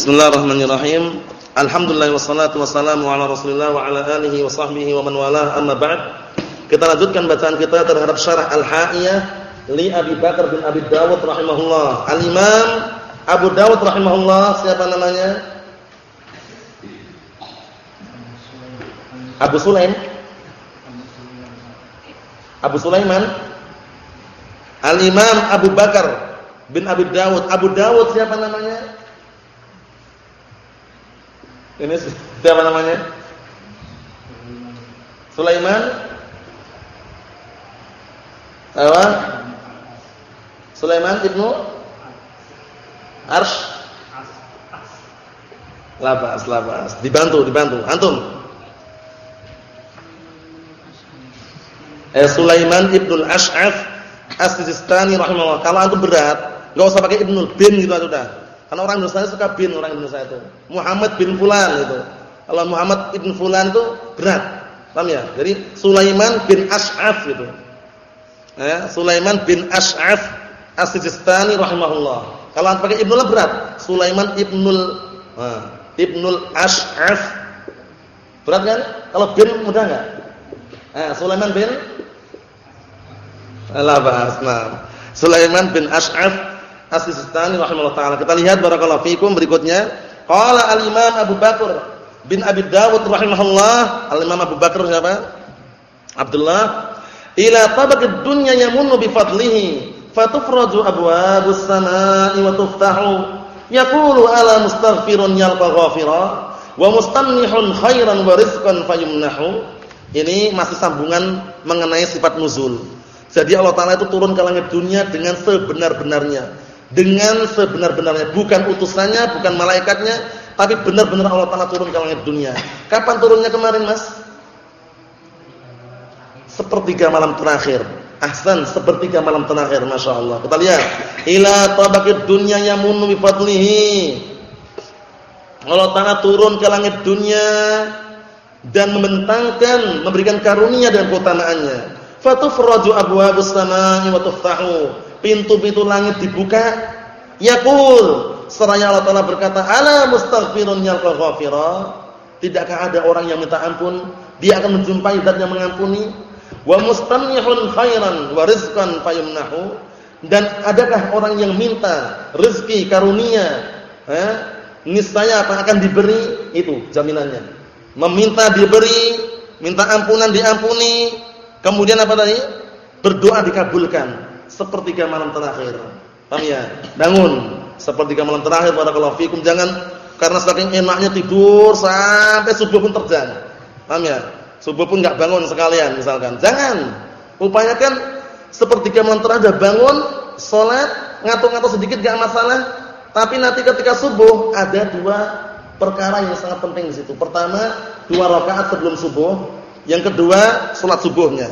Bismillahirrahmanirrahim. Alhamdulillah wassalatu wassalamu ala Rasulillah wa ala alihi wa sahbihi wa man walah. Amma ba'd. Kita lanjutkan bacaan kita terhadap syarah Al-Ha'iyah li Abi Bakar bin Abi Dawud rahimahullah. Al-Imam Abu Dawud rahimahullah, siapa namanya? Abu Sulaim. Abu Sulaiman. Al-Imam Abu Bakar bin Abi Dawud. Abu Dawud siapa namanya? Ini siapa namanya? Sulaiman? Apa? Sulaiman ibnu Arsh? Labas, labas. Dibantu, dibantu. Antum? Eh, Sulaiman ibnu Ash'af As-Sijistani rahimahullah. Kalau antum berat, enggak usah pakai ibnu bin gitu sudah. Karena orang Indonesia suka bin orang Indonesia itu. Muhammad bin Fulan itu. Kalau Muhammad ibn Fulan itu berat. Paham ya? Jadi Sulaiman bin Ash'af itu. Ya, Sulaiman bin Ash'af As-Sijistani rahimahullah. Kalau pakai ibnul berat. Sulaiman ibnul nah, ibnul Ash'af. Berat kan? Kalau bin mudah enggak? Eh, Sulaiman bin Allah bahas. Nah. Sulaiman bin Ash'af As-Sistani rahimahullah taala. Kita lihat barakallahu fikum berikutnya. Qala al-Imam Abu Bakar bin Abi Dawud rahimahullah. Al-Imam Abu Bakar siapa? Abdullah. Ila tabaqid dunya yamunnu bi fadlihi fatufraju abwabus samaa'i wa tuftahu. Yaqulu ala mustaghfirun yalqa ghafira wa mustamnihun khairan wa rizqan fayumnahu. Ini masih sambungan mengenai sifat nuzul. Jadi Allah Taala itu turun ke langit dunia dengan sebenar-benarnya dengan sebenar-benarnya, bukan utusannya, bukan malaikatnya, tapi benar-benar Allah Taala turun ke langit dunia. Kapan turunnya kemarin, Mas? Sepertiga malam terakhir. Ahsan, sepertiga malam terakhir, Masya Allah. Kita lihat. Ila tabaqid dunya yamunu bi fadlihi. Allah Taala turun ke langit dunia dan membentangkan, memberikan karunia dan keutamaannya. Fatufraju abwabus samaa'i wa tuftahu pintu-pintu langit dibuka yaqul seraya Allah Taala berkata ala mustaghfirun yalqa ghafira. Tidakkah ada orang yang minta ampun? Dia akan menjumpai zat yang mengampuni. Wa mustamihun khairan wa rizqan fayumnahu. Dan adakah orang yang minta rezeki karunia eh niscaya apa akan diberi? Itu jaminannya. Meminta diberi minta ampunan diampuni. Kemudian apa tadi? Berdoa dikabulkan sepertiga malam terakhir. Paham ya? Bangun sepertiga malam terakhir barakallahu fikum. Jangan karena saking enaknya tidur sampai subuh pun terjang. Paham ya? Subuh pun enggak bangun sekalian misalkan. Jangan. Upayakan sepertiga malam terakhir bangun, salat, ngatur-ngatur sedikit enggak masalah. Tapi nanti ketika subuh ada dua perkara yang sangat penting di situ. Pertama, dua rakaat sebelum subuh. Yang kedua, salat subuhnya.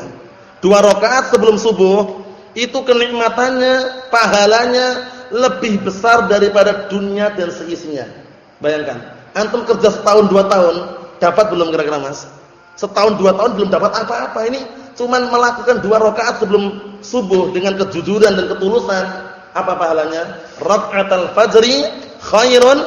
Dua rakaat sebelum subuh itu kenikmatannya, pahalanya lebih besar daripada dunia dan seisinya. Bayangkan, antum kerja setahun dua tahun, dapat belum kira-kira mas? Setahun dua tahun belum dapat apa-apa. Ini cuman melakukan dua rakaat sebelum subuh dengan kejujuran dan ketulusan. Apa pahalanya? Rak'atul fajri khairun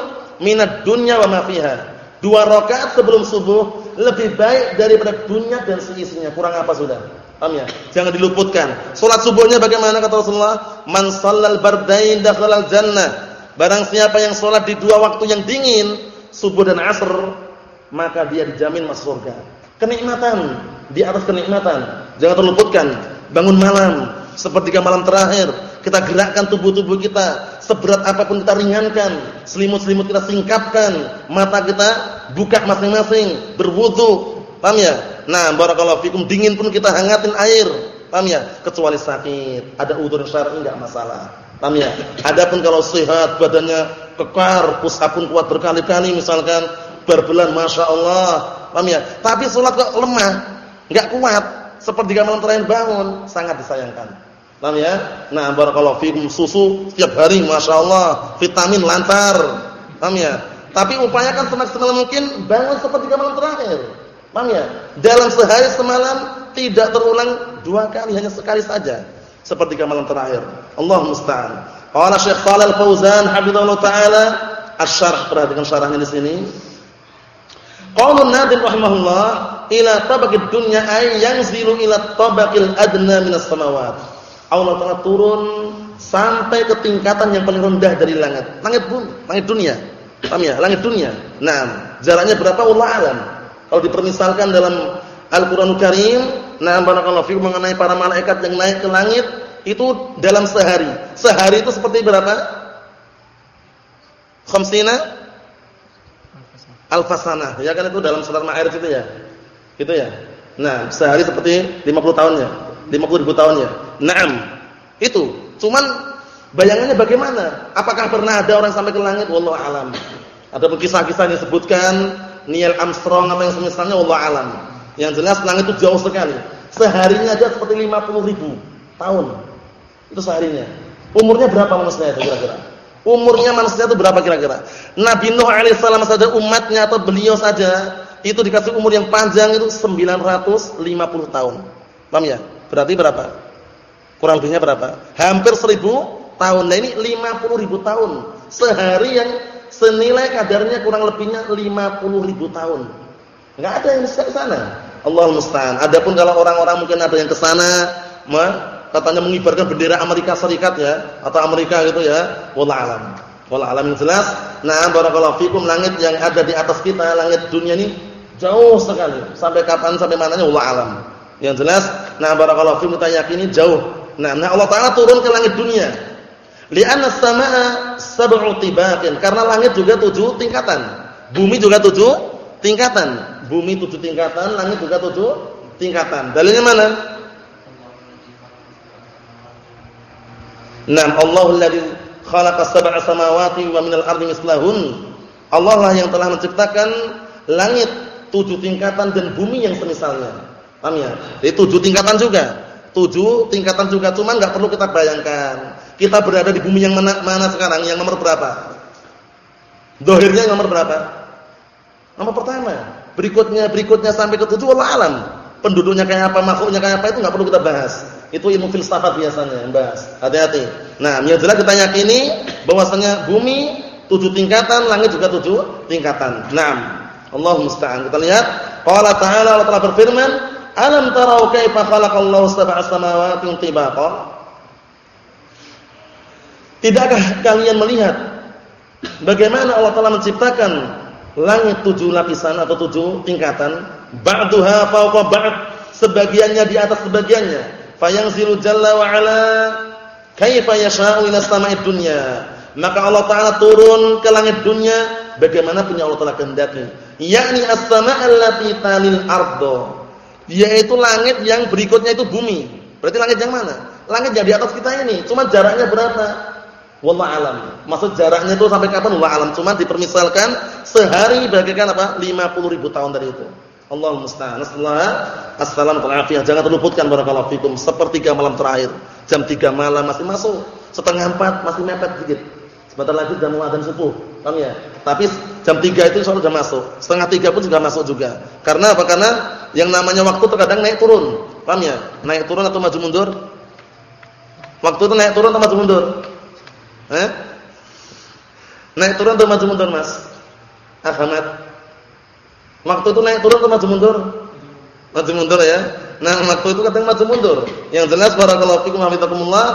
minad dunya wa ma fiha. Dua rakaat sebelum subuh lebih baik daripada dunia dan seisinya. Kurang apa sudah? Paham ya? Jangan diluputkan. Salat subuhnya bagaimana kata Rasulullah? Man shallal bardain dakhalal jannah. Barang siapa yang salat di dua waktu yang dingin, subuh dan asar, maka dia dijamin masuk surga. Kenikmatan di atas kenikmatan. Jangan terluputkan. Bangun malam, sepertiga malam terakhir, kita gerakkan tubuh-tubuh kita, seberat apa pun kita ringankan, selimut-selimut kita singkapkan, mata kita buka masing-masing, berwudu. Paham ya? Nah, barakallahu fikum dingin pun kita hangatin air. Paham ya? Kecuali sakit, ada udzur syar'i enggak masalah. Paham ya? Adapun kalau sehat, badannya kekar, pusat pun kuat berkali-kali misalkan berbulan Masya Allah. Paham ya? Tapi sholat kok lemah, enggak kuat, seperti malam terakhir bangun, sangat disayangkan. Paham ya? Nah, barakallahu fikum susu setiap hari Masya Allah, vitamin lancar. Paham ya? Tapi upayakan semaksimal mungkin bangun seperti malam terakhir. Paham ya? Dalam sehari semalam tidak terulang dua kali, hanya sekali saja. Seperti malam terakhir. Allah musta'an. Qala Syekh Shalal Fauzan hafizallahu taala, Asy-Syarh perhatikan syarahnya di sini. Qaulun Nadim rahimahullah ila tabaqid dunya ay yanzilu ila tabaqil adna minas samawat. Allah Taala turun sampai ke tingkatan yang paling rendah dari langit. Langit pun, langit dunia. Paham ya? Langit dunia. Nah, jaraknya berapa Allah alam. Kalau dipermisalkan dalam Al-Qur'anul Karim, nah barakallahu fikum mengenai para malaikat yang naik ke langit itu dalam sehari. Sehari itu seperti berapa? Khamsina alfasana. Ya kan itu dalam surat Ma'arij itu ya. Gitu ya. Nah, sehari seperti 50 tahun ya. 50 ribu tahun ya. Naam. Itu. Cuman bayangannya bagaimana? Apakah pernah ada orang sampai ke langit? Wallahu alam. Ada kisah-kisah yang disebutkan Neil Armstrong apa yang semisalnya wallahu alam. Yang jelas langit itu jauh sekali. Seharinya aja seperti 50 ribu tahun. Itu seharinya. Umurnya berapa manusia itu kira-kira? Umurnya manusia itu berapa kira-kira? Nabi Nuh alaihissalam saja umatnya atau beliau saja itu dikasih umur yang panjang itu 950 tahun. Paham ya? Berarti berapa? Kurang lebihnya berapa? Hampir 1000 tahun. Nah ini 50 ribu tahun. Sehari yang senilai kadarnya kurang lebihnya 50 ribu tahun. Enggak ada yang ke sana. Allah musta'an. Adapun kalau orang-orang mungkin ada yang ke sana, katanya mengibarkan bendera Amerika Serikat ya atau Amerika gitu ya. Wallah alam. Wallah alam yang jelas. Nah, barakallahu fikum langit yang ada di atas kita, langit dunia ini jauh sekali. Sampai kapan sampai mananya wallah alam. Yang jelas, nah barakallahu fikum kita yakini jauh. Nah, nah Allah Taala turun ke langit dunia. Li'anna as-samaa'a sab'u tibaqin. Karena langit juga tujuh tingkatan. Bumi juga tujuh tingkatan. Bumi tujuh tingkatan, langit juga tujuh tingkatan. Dalilnya mana? Naam Allahul ladzi khalaqa sab'a samawati wa minal ardi mislahun. Allah lah yang telah menciptakan langit tujuh tingkatan dan bumi yang semisalnya. Paham ya? Jadi tujuh tingkatan juga. Tujuh tingkatan juga, cuman enggak perlu kita bayangkan. Kita berada di bumi yang mana, mana sekarang? Yang nomor berapa? Dohirnya nomor berapa? Nomor pertama. Berikutnya, berikutnya sampai ke tujuh Allah alam. Penduduknya kayak apa, makhluknya kayak apa itu nggak perlu kita bahas. Itu ilmu filsafat biasanya yang bahas. Hati-hati. Nah, yang jelas kita yakini bahwasanya bumi tujuh tingkatan, langit juga tujuh tingkatan. Naam. Allah musta'an. Kita lihat qala ta'ala Allah telah berfirman, "Alam tarau kaifa khalaqallahu sab'a samawati tibaqa?" Tidakkah kalian melihat bagaimana Allah telah menciptakan langit tujuh lapisan atau tujuh tingkatan, ba'daha fawqa ba'd, sebagiannya di atas sebagiannya. Fayanzilu jalla wa ala kaifa yasha'u ila sama'id dunya. Maka Allah Taala turun ke langit dunia bagaimana punya Allah Taala kehendaki. Yakni as-sama' allati talil ardo. Yaitu langit yang berikutnya itu bumi. Berarti langit yang mana? Langit yang di atas kita ini. Cuma jaraknya berapa? Wallah alam. Maksud jaraknya itu sampai kapan? Wallah alam. Cuma dipermisalkan sehari bagaikan apa? 50 ribu tahun dari itu. Allah musta'an. Assalamualaikum warahmatullahi Jangan terluputkan barakallahu fikum. Sepertiga malam terakhir. Jam 3 malam masih masuk. Setengah 4 masih mepet sedikit. Sebentar lagi mau adzan subuh. Paham ya? Tapi jam 3 itu insyaallah sudah masuk. Setengah 3 pun sudah masuk juga. Karena apa? Karena yang namanya waktu terkadang naik turun. Paham ya? Naik turun atau maju mundur? Waktu itu naik turun atau maju mundur? Eh? Naik turun atau maju mundur, Mas? Ahmad. Waktu itu naik turun atau maju mundur? Maju mundur ya. Nah, waktu itu kadang maju mundur. Yang jelas barakallahu fikum hafizakumullah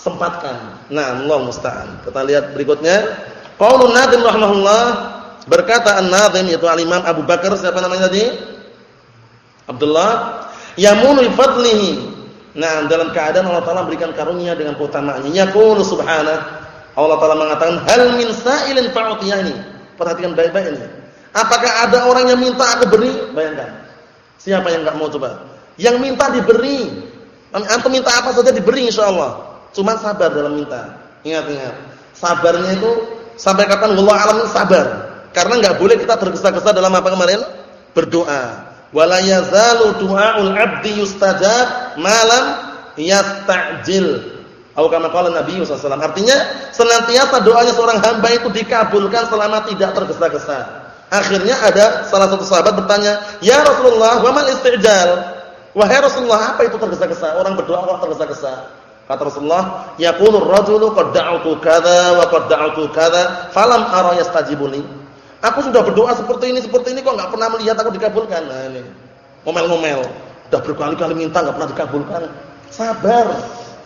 sempatkan. Nah, Allah musta'an. Kita lihat berikutnya. Qaulun Nadim rahimahullah berkata An-Nadim yaitu Al-Imam Abu Bakar siapa namanya tadi? Abdullah yamunu fadlihi. Nah, dalam keadaan Allah Taala berikan karunia dengan keutamaannya. Yaqulu subhanahu Allah Taala mengatakan hal min sa'ilin fa'utiyani. Perhatikan baik-baik ini. Apakah ada orang yang minta aku beri? Bayangkan. Siapa yang enggak mau coba? Yang minta diberi. Antum minta apa saja diberi insyaallah. Cuma sabar dalam minta. Ingat-ingat. Sabarnya itu sampai kapan wallahu alam sabar. Karena enggak boleh kita tergesa-gesa dalam apa kemarin? Berdoa. Wala yazalu du'aul 'abdi yustajab malam yasta'jil. Atau Nabi sallallahu Artinya senantiasa doanya seorang hamba itu dikabulkan selama tidak tergesa-gesa. Akhirnya ada salah satu sahabat bertanya, "Ya Rasulullah, wa mal istijal?" Wahai Rasulullah, apa itu tergesa-gesa? Orang berdoa kok tergesa-gesa? Kata Rasulullah, "Yaqulu ar-rajulu qad kadza wa qad kadza, falam ara yastajibuni." Aku sudah berdoa seperti ini, seperti ini kok enggak pernah melihat aku dikabulkan. Nah ini. Ngomel-ngomel. Sudah berkali-kali minta enggak pernah dikabulkan. Sabar.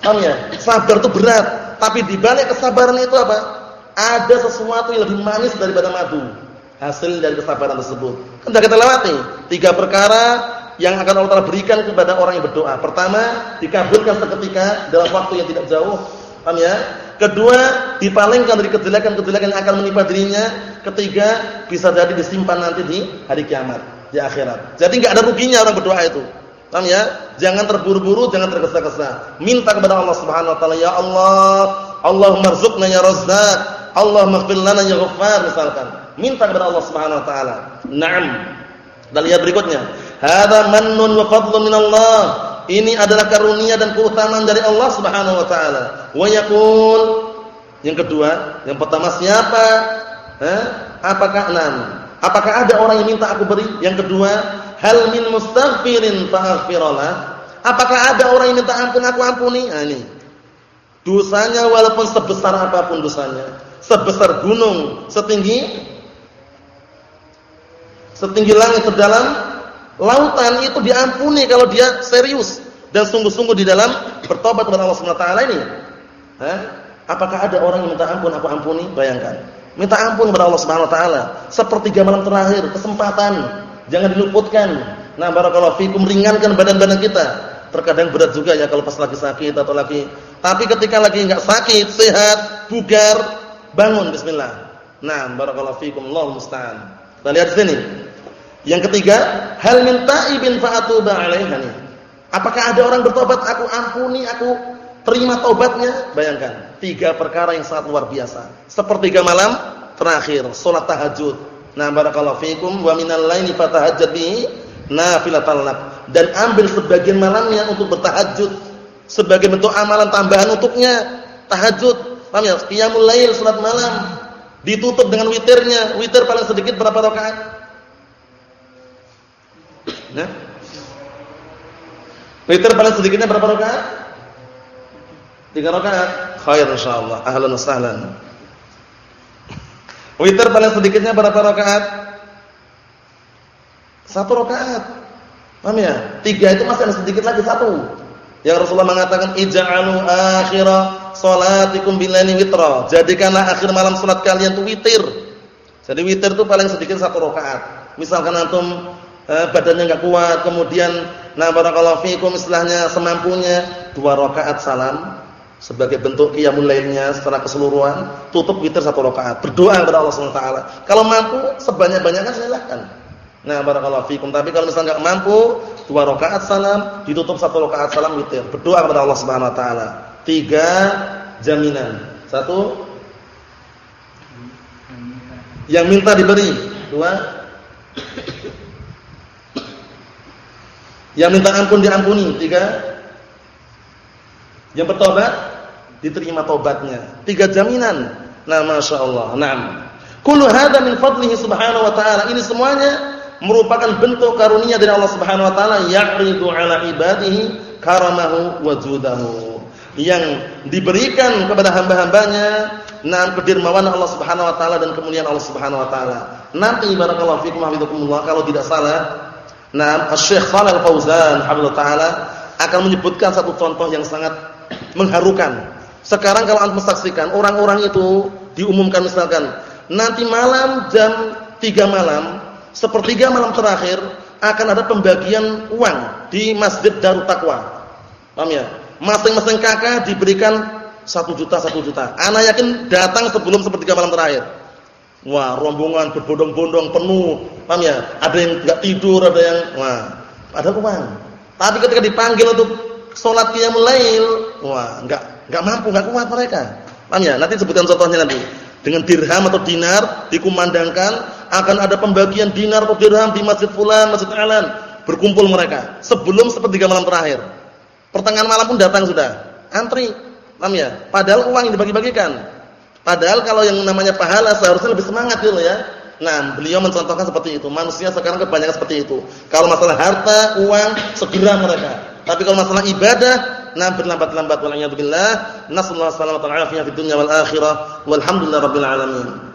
Paham ya? Sabar itu berat, tapi di balik kesabaran itu apa? Ada sesuatu yang lebih manis daripada madu. Hasil dari kesabaran tersebut. Kan sudah kita lewati. Tiga perkara yang akan Allah Taala berikan kepada orang yang berdoa. Pertama, dikabulkan seketika dalam waktu yang tidak jauh. Paham ya? Kedua, dipalingkan dari kejelekan-kejelekan yang akan menimpa dirinya. Ketiga, bisa jadi disimpan nanti di hari kiamat, di akhirat. Jadi enggak ada ruginya orang berdoa itu. Paham ya? Jangan terburu-buru, jangan tergesa-gesa. Minta kepada Allah Subhanahu wa taala, "Ya Allah, Allahumma rzuqna ya Razzaq, Allahumma ighfir lana ya Ghaffar," misalkan. Minta kepada Allah Subhanahu wa taala. Naam. Kita lihat berikutnya. Hadza mannun wa fadlun min Allah. Ini adalah karunia dan keutamaan dari Allah Subhanahu wa taala. Wa yaqul yang kedua, yang pertama siapa? Eh? Apakah enam? Apakah ada orang yang minta aku beri? Yang kedua, hal min mustaghfirin faghfirlah. Apakah ada orang yang minta ampun aku ampuni? Nah, ini. Dosanya walaupun sebesar apa pun dosanya, sebesar gunung, setinggi setinggi langit sedalam lautan itu diampuni kalau dia serius dan sungguh-sungguh di dalam bertobat kepada Allah taala ini. Hah? Apakah ada orang yang minta ampun aku ampuni? Bayangkan. Minta ampun kepada Allah Subhanahu wa taala sepertiga malam terakhir, kesempatan. Jangan diluputkan. Nah, barakallahu fikum ringankan badan-badan kita. Terkadang berat juga ya kalau pas lagi sakit atau lagi tapi ketika lagi enggak sakit, sehat, bugar, bangun bismillah. Nah, barakallahu fikum, Allahu musta'an. Kita lihat sini. Yang ketiga, hal min ta'ibin fa'atuba 'alaihi. Apakah ada orang bertobat aku ampuni, aku terima tobatnya? Bayangkan, tiga perkara yang sangat luar biasa. Sepertiga malam terakhir, salat tahajud. Nah, barakallahu fikum wa minal laili fatahajjad bihi nafilatan lak. Dan ambil sebagian malamnya untuk bertahajud sebagai bentuk amalan tambahan untuknya tahajud. Paham ya? Qiyamul lail salat malam ditutup dengan witirnya. Witir paling sedikit berapa rakaat? Nah. Witir paling sedikitnya berapa rakaat? Tiga rakaat. Khair insyaallah. Ahlan wa sahlan. Witir paling sedikitnya berapa rakaat? Satu rakaat. Paham ya? Tiga itu masih ada sedikit lagi satu. Yang Rasulullah mengatakan ij'alu akhira salatikum bilaili witra. Jadikanlah akhir malam salat kalian itu witir. Jadi witir itu paling sedikit satu rakaat. Misalkan antum eh, badannya enggak kuat, kemudian nah barakallahu fikum istilahnya semampunya dua rakaat salam sebagai bentuk qiyamul lailnya secara keseluruhan, tutup witir satu rakaat, berdoa kepada Allah Subhanahu wa taala. Kalau mampu sebanyak-banyaknya silakan. Nah, barakallahu fikum. Tapi kalau misalnya enggak mampu, dua rakaat salam, ditutup satu rakaat salam witir. Berdoa kepada Allah Subhanahu wa taala. Tiga jaminan. Satu yang minta diberi. Dua Yang minta ampun diampuni. Tiga. Yang bertobat diterima tobatnya. Tiga jaminan. Nah, masya Allah. Naam. Kullu hadza min fadlihi subhanahu wa ta'ala. Ini semuanya merupakan bentuk karunia dari Allah Subhanahu wa taala ya'ridu 'ala ibadihi karamahu wa judahu. Yang diberikan kepada hamba-hambanya Nah, kedermawanan Allah Subhanahu wa taala dan kemuliaan Allah Subhanahu wa taala. Nanti barakallahu fikum hafizakumullah kalau tidak salah Nah, Syekh Shalal Fauzan hafizallahu taala akan menyebutkan satu contoh yang sangat mengharukan. Sekarang kalau Anda saksikan orang-orang itu diumumkan misalkan nanti malam jam 3 malam, sepertiga malam terakhir akan ada pembagian uang di Masjid Darut Taqwa. Paham ya? Masing-masing kakak diberikan satu juta satu juta. Anak yakin datang sebelum sepertiga malam terakhir. Wah, rombongan berbondong-bondong penuh. Paham ya? Ada yang enggak tidur, ada yang wah, ada uang. Tapi ketika dipanggil untuk salat qiyamul lail, wah, enggak enggak mampu, enggak kuat mereka. Paham ya? Nanti sebutkan contohnya nanti. Dengan dirham atau dinar dikumandangkan akan ada pembagian dinar atau dirham di Masjid Fulan, Masjid Alan. Berkumpul mereka sebelum sepertiga malam terakhir. Pertengahan malam pun datang sudah. Antri. Paham ya? Padahal uang yang dibagi-bagikan Padahal kalau yang namanya pahala seharusnya lebih semangat gitu ya. Nah, beliau mencontohkan seperti itu. Manusia sekarang kebanyakan seperti itu. Kalau masalah harta, uang, segera mereka. Tapi kalau masalah ibadah, nah berlambat-lambat wal a'yadu billah. Nasallahu alaihi wasallam fid dunya wal akhirah. Walhamdulillahirabbil alamin.